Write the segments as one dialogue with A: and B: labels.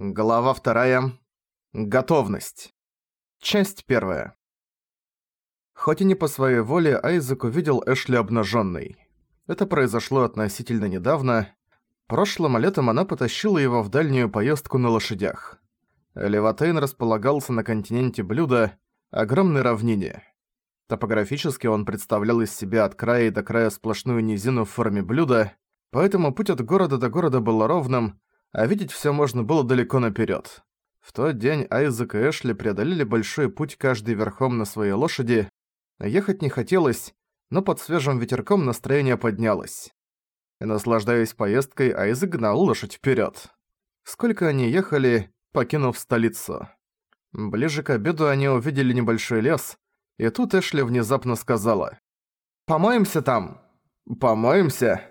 A: Глава вторая. Готовность. Часть первая. Хоть и не по своей воле, Айзек увидел Эшли обнаженной. Это произошло относительно недавно. Прошлым летом она потащила его в дальнюю поездку на лошадях. Леватейн располагался на континенте Блюда, огромной равнине. Топографически он представлял из себя от края до края сплошную низину в форме блюда, поэтому путь от города до города был ровным, а видеть все можно было далеко наперед. В тот день Айзек и Эшли преодолели большой путь каждый верхом на своей лошади. Ехать не хотелось, но под свежим ветерком настроение поднялось. И наслаждаясь поездкой, Айзек гнал лошадь вперед. Сколько они ехали, покинув столицу. Ближе к обеду они увидели небольшой лес, и тут Эшли внезапно сказала. «Помоемся там!» «Помоемся?»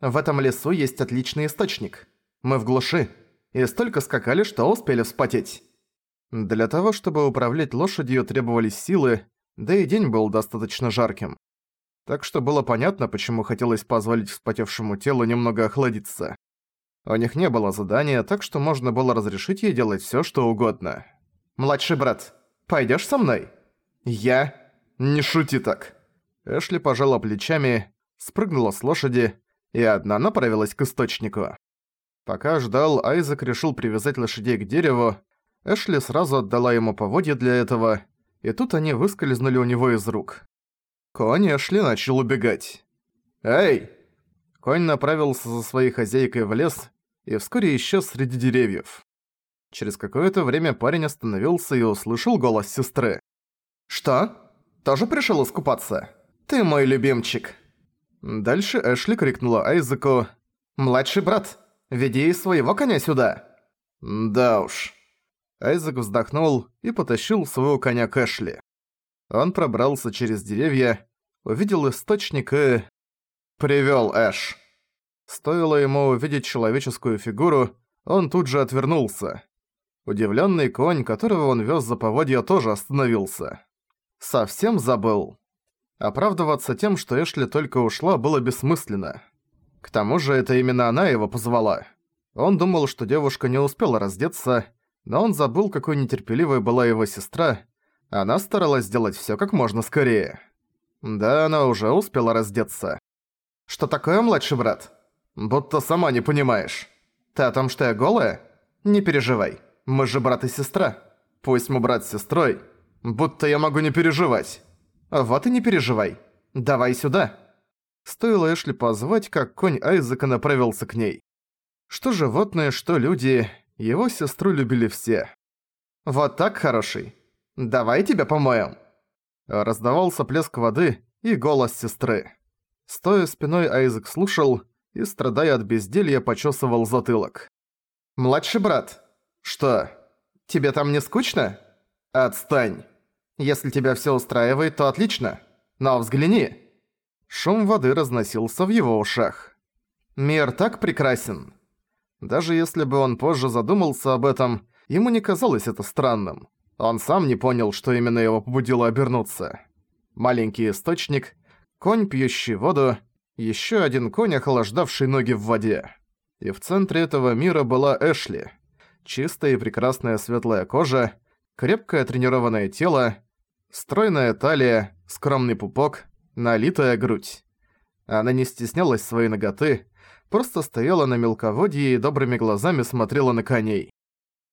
A: «В этом лесу есть отличный источник. Мы в глуши, и столько скакали, что успели вспотеть. Для того, чтобы управлять лошадью, требовались силы, да и день был достаточно жарким. Так что было понятно, почему хотелось позволить вспотевшему телу немного охладиться. У них не было задания, так что можно было разрешить ей делать всё, что угодно. «Младший брат, пойдёшь со мной?» «Я? Не шути так!» Эшли пожала плечами, спрыгнула с лошади, и одна направилась к источнику. Пока ждал, Айзек решил привязать лошадей к дереву. Эшли сразу отдала ему поводья для этого, и тут они выскользнули у него из рук. Конь Эшли начал убегать. «Эй!» Конь направился за своей хозяйкой в лес и вскоре исчез среди деревьев. Через какое-то время парень остановился и услышал голос сестры. «Что? Тоже пришел искупаться? Ты мой любимчик!» Дальше Эшли крикнула Айзеку «Младший брат, Веди своего коня сюда!» «Да уж». Айзек вздохнул и потащил своего коня к Эшли. Он пробрался через деревья, увидел источник и... привёл Эш. Стоило ему увидеть человеческую фигуру, он тут же отвернулся. Удивлённый конь, которого он вёз за поводья, тоже остановился. Совсем забыл. Оправдываться тем, что Эшли только ушла, было бессмысленно. К тому же это именно она его позвала. Он думал, что девушка не успела раздеться, но он забыл, какой нетерпеливой была его сестра. Она старалась сделать всё как можно скорее. Да, она уже успела раздеться. «Что такое, младший брат? Будто сама не понимаешь. Ты о том, что я голая? Не переживай. Мы же брат и сестра. Пусть мы брат с сестрой. Будто я могу не переживать. Вот и не переживай. Давай сюда». Стоило Эшли позвать, как конь Айзека направился к ней. Что животные, что люди, его сестру любили все. «Вот так, хороший. Давай тебя помоем!» Раздавался плеск воды и голос сестры. Стоя спиной, Айзек слушал и, страдая от безделья, почесывал затылок. «Младший брат, что, тебе там не скучно? Отстань. Если тебя всё устраивает, то отлично. Но взгляни, Шум воды разносился в его ушах. Мир так прекрасен. Даже если бы он позже задумался об этом, ему не казалось это странным. Он сам не понял, что именно его побудило обернуться. Маленький источник, конь, пьющий воду, еще один конь, охлаждавший ноги в воде. И в центре этого мира была Эшли. Чистая и прекрасная светлая кожа, крепкое тренированное тело, стройная талия, скромный пупок, налитая грудь. Она не стеснялась своей ноготы, просто стояла на мелководье и добрыми глазами смотрела на коней.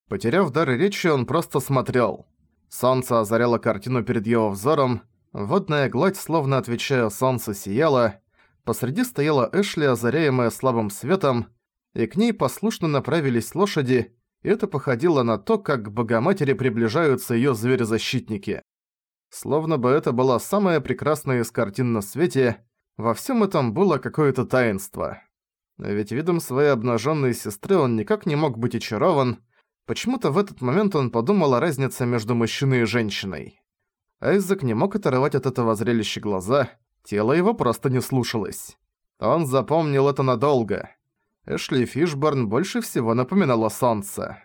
A: Потеряв дар речи, он просто смотрел. Солнце озаряло картину перед его взором, водная гладь, словно отвечая солнцу, сияла, посреди стояла Эшли, озаряемая слабым светом, и к ней послушно направились лошади, и это походило на то, как к Богоматери приближаются её звери-защитники. Словно бы это была самая прекрасная из картин на свете, во всем этом было какое-то таинство. Ведь видом своей обнаженной сестры он никак не мог быть очарован, почему-то в этот момент он подумал о разнице между мужчиной и женщиной. Айзек не мог оторвать от этого зрелища глаза, тело его просто не слушалось. Он запомнил это надолго. Эшли Фишборн больше всего напоминала солнце.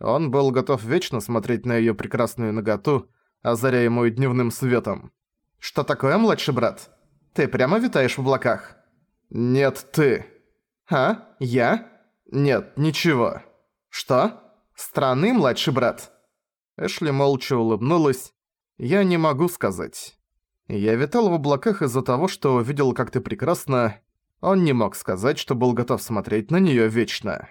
A: Он был готов вечно смотреть на её прекрасную наготу, озаряемую дневным светом. «Что такое, младший брат? Ты прямо витаешь в облаках?» «Нет, ты». «А? Я?» «Нет, ничего». «Что? «Страны, младший брат?» Эшли молча улыбнулась. «Я не могу сказать. Я витал в облаках из-за того, что увидел, как ты прекрасна. Он не мог сказать, что был готов смотреть на неё вечно».